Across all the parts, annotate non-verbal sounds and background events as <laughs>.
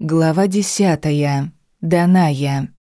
Глава десятая. Даная.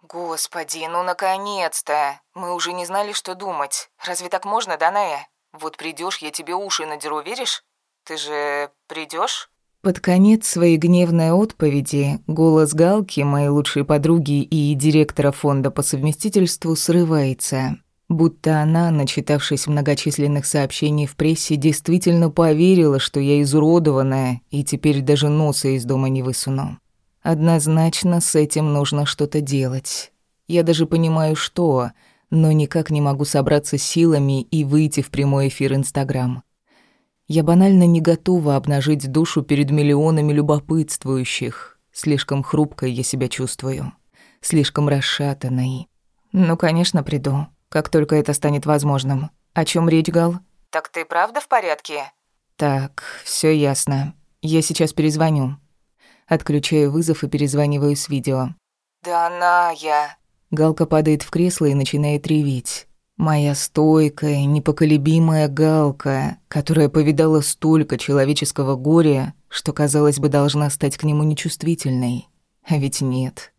Господи, ну наконец-то! Мы уже не знали, что думать. Разве так можно, Даная? Вот придешь, я тебе уши надеру, веришь? Ты же придешь? Под конец своей гневной отповеди голос Галки, моей лучшей подруги и директора фонда по совместительству, срывается. Будто она, начитавшись многочисленных сообщений в прессе, действительно поверила, что я изуродованная, и теперь даже носа из дома не высуну. Однозначно с этим нужно что-то делать. Я даже понимаю, что, но никак не могу собраться силами и выйти в прямой эфир Инстаграм. Я банально не готова обнажить душу перед миллионами любопытствующих. Слишком хрупкой я себя чувствую. Слишком расшатанной. Ну, конечно, приду как только это станет возможным. О чем речь, Гал? Так ты правда в порядке? Так, все ясно. Я сейчас перезвоню. Отключаю вызов и перезваниваю с видео. Да на я. Галка падает в кресло и начинает реветь. Моя стойкая, непоколебимая Галка, которая повидала столько человеческого горя, что, казалось бы, должна стать к нему нечувствительной. А ведь нет.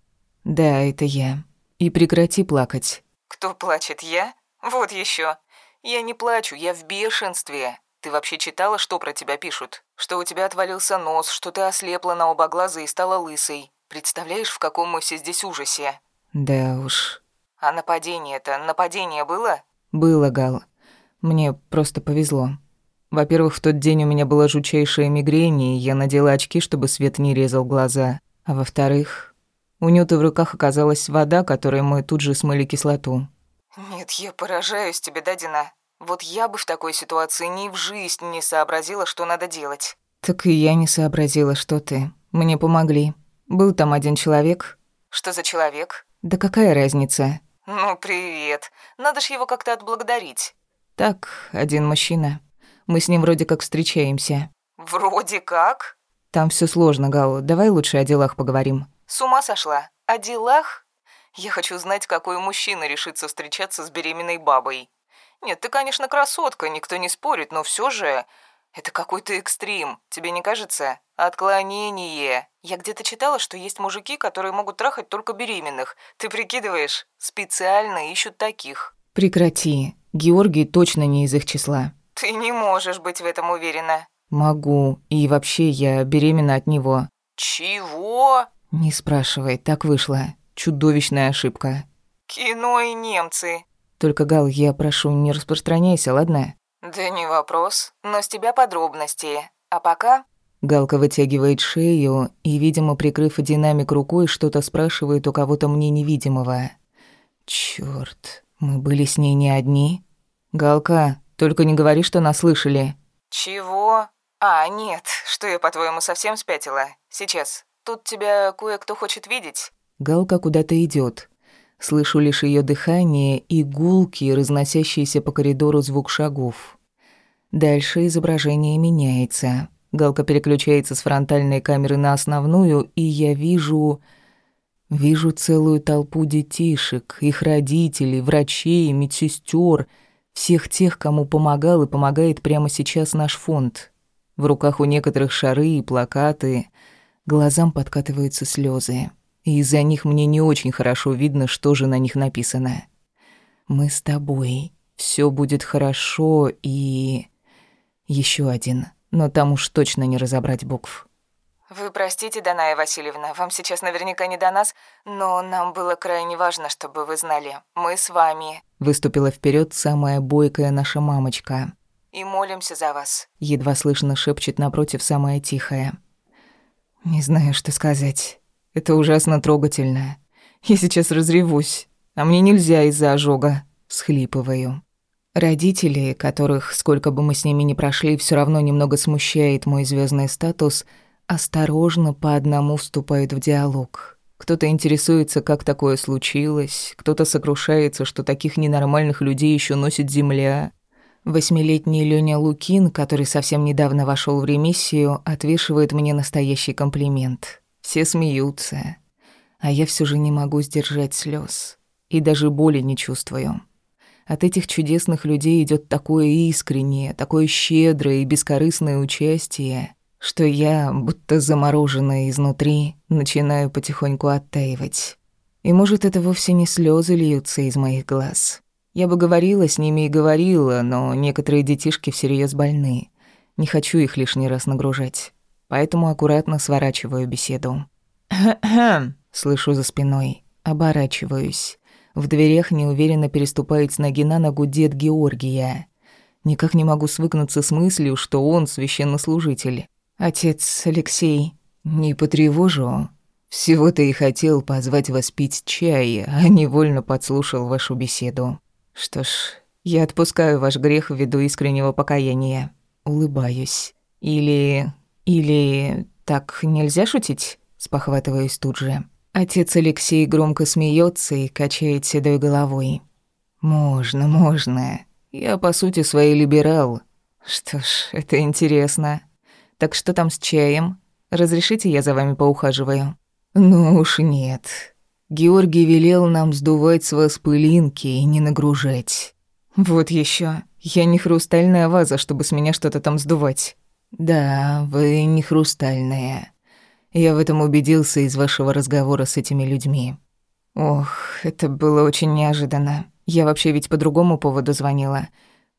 Да, это я. И прекрати плакать. Кто плачет, я? Вот еще. Я не плачу, я в бешенстве. Ты вообще читала, что про тебя пишут? Что у тебя отвалился нос, что ты ослепла на оба глаза и стала лысой. Представляешь, в каком мы все здесь ужасе? Да уж. А нападение-то, нападение было? Было, Гал. Мне просто повезло. Во-первых, в тот день у меня была жутчайшая мигрень, и я надела очки, чтобы свет не резал глаза. А во-вторых, у Нюты в руках оказалась вода, которой мы тут же смыли кислоту. «Нет, я поражаюсь тебе, Дадина. Вот я бы в такой ситуации ни в жизнь не сообразила, что надо делать». «Так и я не сообразила, что ты. Мне помогли. Был там один человек». «Что за человек?» «Да какая разница?» «Ну, привет. Надо ж его как-то отблагодарить». «Так, один мужчина. Мы с ним вроде как встречаемся». «Вроде как?» «Там все сложно, Гал. Давай лучше о делах поговорим». С ума сошла? О делах? Я хочу знать, какой мужчина решится встречаться с беременной бабой. Нет, ты, конечно, красотка, никто не спорит, но все же... Это какой-то экстрим, тебе не кажется? Отклонение. Я где-то читала, что есть мужики, которые могут трахать только беременных. Ты прикидываешь? Специально ищут таких. Прекрати. Георгий точно не из их числа. Ты не можешь быть в этом уверена. Могу. И вообще я беременна от него. Чего? «Не спрашивай, так вышло. Чудовищная ошибка». «Кино и немцы». «Только, Гал, я прошу, не распространяйся, ладно?» «Да не вопрос, но с тебя подробности. А пока...» Галка вытягивает шею и, видимо, прикрыв динамик рукой, что-то спрашивает у кого-то мне невидимого. «Чёрт, мы были с ней не одни?» «Галка, только не говори, что нас слышали». «Чего? А, нет, что я, по-твоему, совсем спятила? Сейчас, Тут тебя кое-кто хочет видеть». Галка куда-то идет. Слышу лишь ее дыхание и гулки, разносящиеся по коридору звук шагов. Дальше изображение меняется. Галка переключается с фронтальной камеры на основную, и я вижу... Вижу целую толпу детишек, их родителей, врачей, медсестер, всех тех, кому помогал и помогает прямо сейчас наш фонд. В руках у некоторых шары и плакаты — Глазам подкатываются слезы, и из-за них мне не очень хорошо видно, что же на них написано. «Мы с тобой. Все будет хорошо и...» Еще один, но там уж точно не разобрать букв. «Вы простите, Даная Васильевна, вам сейчас наверняка не до нас, но нам было крайне важно, чтобы вы знали. Мы с вами». Выступила вперед самая бойкая наша мамочка. «И молимся за вас». Едва слышно шепчет напротив самая тихая. Не знаю, что сказать. Это ужасно трогательно. Я сейчас разревусь, а мне нельзя из-за ожога. Схлипываю. Родители, которых, сколько бы мы с ними ни прошли, все равно немного смущает мой звездный статус, осторожно по одному вступают в диалог. Кто-то интересуется, как такое случилось, кто-то сокрушается, что таких ненормальных людей еще носит земля, Восьмилетний Лёня Лукин, который совсем недавно вошел в ремиссию, отвешивает мне настоящий комплимент. Все смеются, а я все же не могу сдержать слез и даже боли не чувствую. От этих чудесных людей идет такое искреннее, такое щедрое и бескорыстное участие, что я, будто замороженная изнутри, начинаю потихоньку оттаивать. И может, это вовсе не слезы льются из моих глаз. Я бы говорила с ними и говорила, но некоторые детишки всерьез больны. Не хочу их лишний раз нагружать. Поэтому аккуратно сворачиваю беседу. Слышу за спиной. Оборачиваюсь. В дверях неуверенно переступает с ноги на ногу дед Георгия. Никак не могу свыкнуться с мыслью, что он священнослужитель. Отец Алексей, не потревожу. Всего-то и хотел позвать вас пить чай, а невольно подслушал вашу беседу. Что ж, я отпускаю ваш грех ввиду искреннего покаяния. Улыбаюсь. Или... или... так нельзя шутить? Спохватываюсь тут же. Отец Алексей громко смеется и качает седой головой. «Можно, можно. Я, по сути, своей либерал. Что ж, это интересно. Так что там с чаем? Разрешите, я за вами поухаживаю?» «Ну уж нет. Георгий велел нам сдувать с вас пылинки и не нагружать». «Вот еще. Я не хрустальная ваза, чтобы с меня что-то там сдувать». «Да, вы не хрустальная. Я в этом убедился из вашего разговора с этими людьми. Ох, это было очень неожиданно. Я вообще ведь по другому поводу звонила.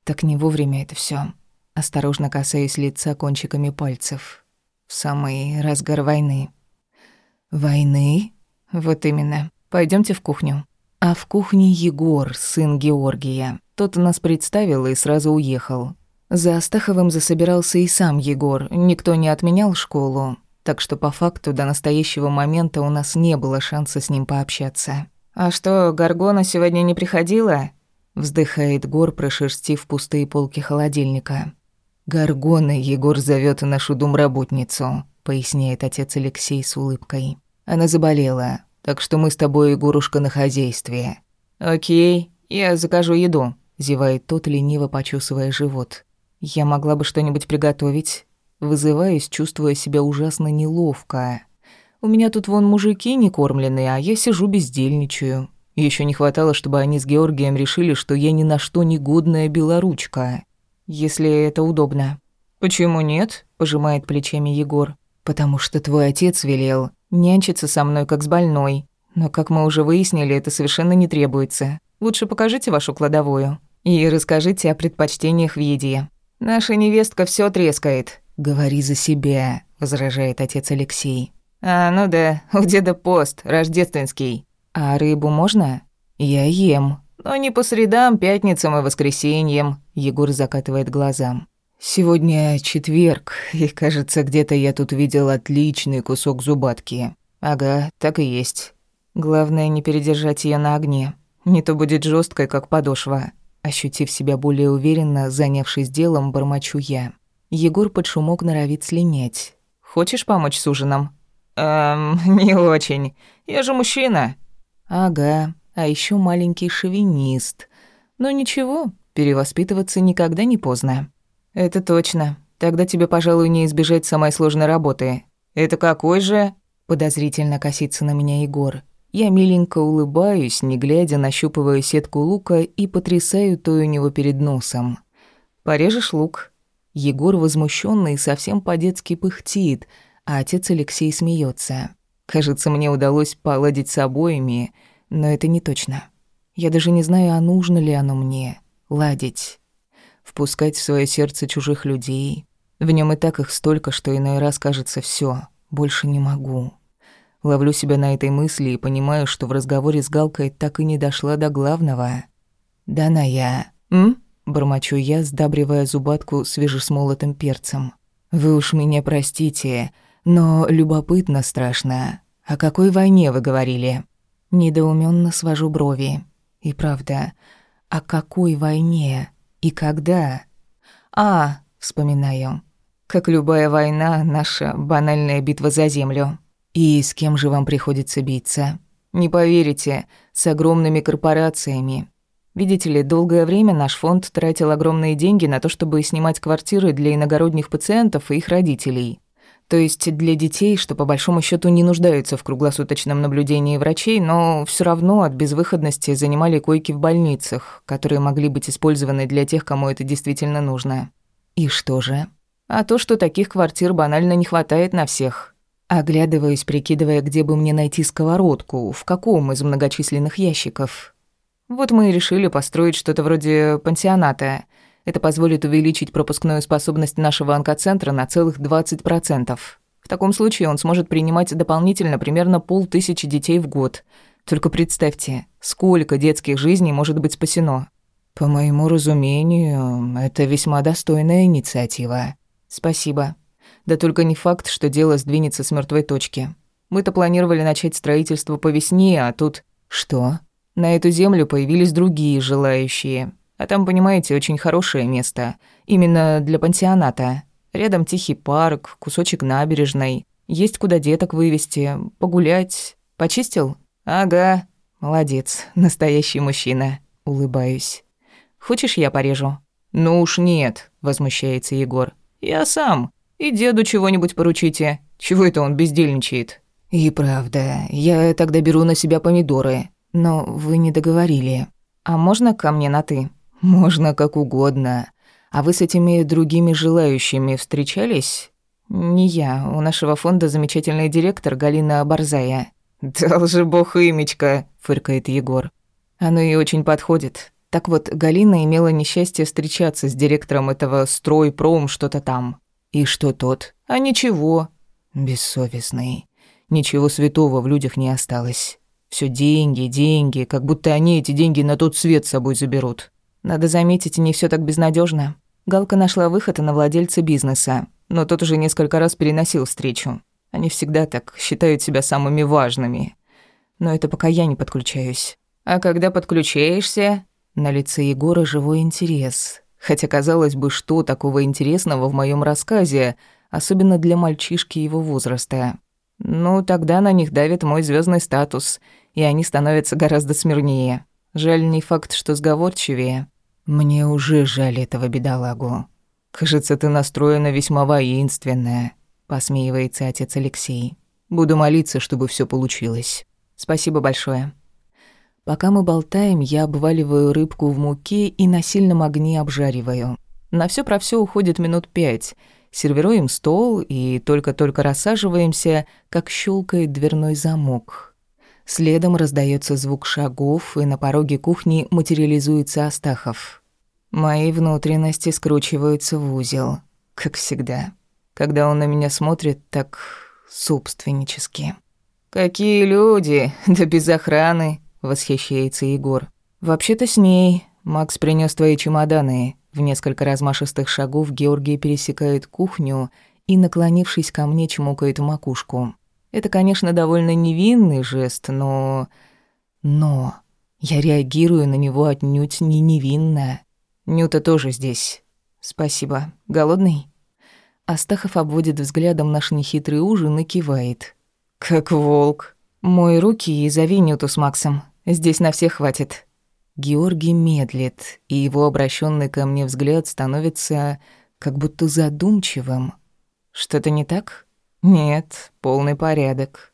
Так не вовремя это все. Осторожно касаюсь лица кончиками пальцев. В самый разгар войны. Войны? Вот именно. Пойдемте в кухню. А в кухне Егор, сын Георгия. Тот нас представил и сразу уехал. За Астаховым засобирался и сам Егор. Никто не отменял школу так что по факту до настоящего момента у нас не было шанса с ним пообщаться. «А что, Гаргона сегодня не приходила?» Вздыхает Гор, прошерстив пустые полки холодильника. «Гаргона Егор зовет нашу домработницу», — поясняет отец Алексей с улыбкой. «Она заболела, так что мы с тобой, Егорушка, на хозяйстве». «Окей, я закажу еду», — зевает тот, лениво почесывая живот. «Я могла бы что-нибудь приготовить, Вызываюсь, чувствуя себя ужасно неловко. У меня тут вон мужики не кормленные, а я сижу бездельничаю. Еще не хватало, чтобы они с Георгием решили, что я ни на что не годная белоручка. Если это удобно. «Почему нет?» – пожимает плечами Егор. «Потому что твой отец велел нянчиться со мной, как с больной. Но, как мы уже выяснили, это совершенно не требуется. Лучше покажите вашу кладовую и расскажите о предпочтениях в еде. Наша невестка все трескает, «Говори за себя», — возражает отец Алексей. «А, ну да, у деда пост, рождественский. А рыбу можно?» «Я ем». «Но не по средам, пятницам и воскресеньям», — Егор закатывает глаза. «Сегодня четверг, и, кажется, где-то я тут видел отличный кусок зубатки. Ага, так и есть. Главное, не передержать ее на огне. Не то будет жесткой, как подошва». Ощутив себя более уверенно, занявшись делом, бормочу я. Егор под шумок норовит слинять. «Хочешь помочь с ужином?» «Эм, <laughs> не очень. Я же мужчина». «Ага, а еще маленький шовинист. Но ничего, перевоспитываться никогда не поздно». «Это точно. Тогда тебе, пожалуй, не избежать самой сложной работы». «Это какой же?» Подозрительно косится на меня Егор. Я миленько улыбаюсь, не глядя, нащупываю сетку лука и потрясаю той у него перед носом. «Порежешь лук?» Егор возмущённый и совсем по-детски пыхтит, а отец Алексей смеется. Кажется, мне удалось поладить с обоими, но это не точно. Я даже не знаю, а нужно ли оно мне. Ладить. Впускать в свое сердце чужих людей. В нем и так их столько, что иной раз кажется все, больше не могу. Ловлю себя на этой мысли и понимаю, что в разговоре с Галкой так и не дошла до главного. «Да на я...» «М?» Бормочу я, сдабривая зубатку свежесмолотым перцем. «Вы уж меня простите, но любопытно страшно. О какой войне вы говорили?» Недоуменно свожу брови. И правда, о какой войне? И когда? А, вспоминаю. Как любая война, наша банальная битва за землю. И с кем же вам приходится биться? Не поверите, с огромными корпорациями, Видите ли, долгое время наш фонд тратил огромные деньги на то, чтобы снимать квартиры для иногородних пациентов и их родителей. То есть для детей, что по большому счету не нуждаются в круглосуточном наблюдении врачей, но все равно от безвыходности занимали койки в больницах, которые могли быть использованы для тех, кому это действительно нужно. И что же? А то, что таких квартир банально не хватает на всех. Оглядываюсь, прикидывая, где бы мне найти сковородку, в каком из многочисленных ящиков. Вот мы и решили построить что-то вроде пансионата. Это позволит увеличить пропускную способность нашего онкоцентра на целых 20%. В таком случае он сможет принимать дополнительно примерно полтысячи детей в год. Только представьте, сколько детских жизней может быть спасено. По моему разумению, это весьма достойная инициатива. Спасибо. Да только не факт, что дело сдвинется с мертвой точки. Мы-то планировали начать строительство по весне, а тут... Что? На эту землю появились другие желающие. А там, понимаете, очень хорошее место. Именно для пансионата. Рядом тихий парк, кусочек набережной. Есть куда деток вывести, погулять. Почистил? Ага. Молодец, <laughs> настоящий мужчина. Улыбаюсь. Хочешь, я порежу? Ну уж нет, возмущается Егор. Я сам. И деду чего-нибудь поручите. Чего это он бездельничает? И правда, я тогда беру на себя помидоры. Но вы не договорили. А можно ко мне на «ты»? Можно как угодно. А вы с этими другими желающими встречались? Не я. У нашего фонда замечательный директор Галина Борзая. «Дал же бог имечко», — фыркает Егор. Оно ей очень подходит. Так вот, Галина имела несчастье встречаться с директором этого стройпром что-то там. И что тот? А ничего. Бессовестный. Ничего святого в людях не осталось. Все деньги, деньги, как будто они эти деньги на тот свет с собой заберут. Надо заметить, не все так безнадежно. Галка нашла выход и на владельца бизнеса, но тот уже несколько раз переносил встречу. Они всегда так считают себя самыми важными. Но это пока я не подключаюсь. А когда подключаешься, на лице Егора живой интерес. Хотя, казалось бы, что такого интересного в моем рассказе, особенно для мальчишки его возраста. Ну, тогда на них давит мой звездный статус, и они становятся гораздо смирнее. Жаль не факт, что сговорчивее. Мне уже жаль этого бедолагу. Кажется, ты настроена весьма воинственно, посмеивается отец Алексей. Буду молиться, чтобы все получилось. Спасибо большое. Пока мы болтаем, я обваливаю рыбку в муке и на сильном огне обжариваю. На все про все уходит минут пять. Сервируем стол и только-только рассаживаемся, как щелкает дверной замок. Следом раздается звук шагов, и на пороге кухни материализуется Астахов. Мои внутренности скручиваются в узел, как всегда. Когда он на меня смотрит, так собственнически. «Какие люди, <laughs> да без охраны!» восхищается Егор. Вообще-то с ней. Макс принес твои чемоданы. В несколько размашистых шагов Георгий пересекает кухню и, наклонившись ко мне, чмокает макушку. Это, конечно, довольно невинный жест, но... Но... Я реагирую на него отнюдь не невинно. Нюта тоже здесь. Спасибо. Голодный? Астахов обводит взглядом наш нехитрый ужин и кивает. Как волк. Мой руки и зови Нюту с Максом. Здесь на всех хватит». Георгий медлит, и его обращенный ко мне взгляд становится как будто задумчивым. «Что-то не так?» «Нет, полный порядок.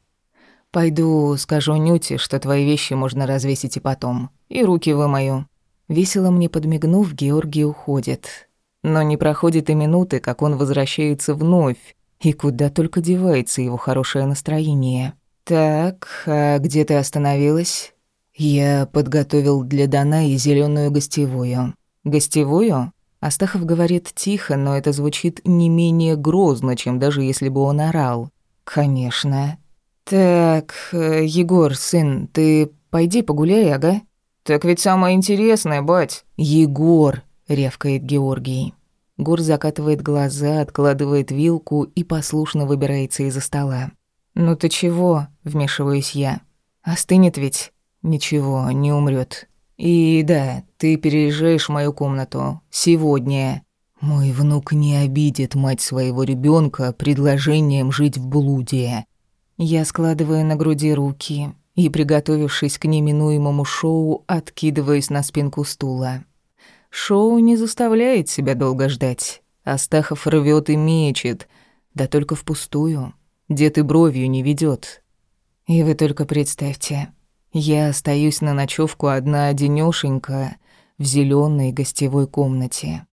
Пойду скажу Нюте, что твои вещи можно развесить и потом, и руки вымою». Весело мне подмигнув, Георгий уходит. Но не проходит и минуты, как он возвращается вновь, и куда только девается его хорошее настроение. «Так, а где ты остановилась?» Я подготовил для Данаи зеленую гостевую. Гостевую? Астахов говорит тихо, но это звучит не менее грозно, чем даже если бы он орал. Конечно. Так, э, Егор, сын, ты пойди погуляй, ага? Так ведь самое интересное, бать. Егор, рявкает Георгий. Гор закатывает глаза, откладывает вилку и послушно выбирается из-за стола. «Ну ты чего?» — вмешиваюсь я. «Остынет ведь?» Ничего, не умрет. И да, ты переезжаешь в мою комнату. Сегодня. Мой внук не обидит мать своего ребенка предложением жить в блуде. Я складываю на груди руки и, приготовившись к неминуемому шоу, откидываюсь на спинку стула. Шоу не заставляет себя долго ждать. Астахов рвет и мечет, да только впустую. Дед и бровью не ведет. И вы только представьте, я остаюсь на ночевку одна одинёшенька в зеленой гостевой комнате.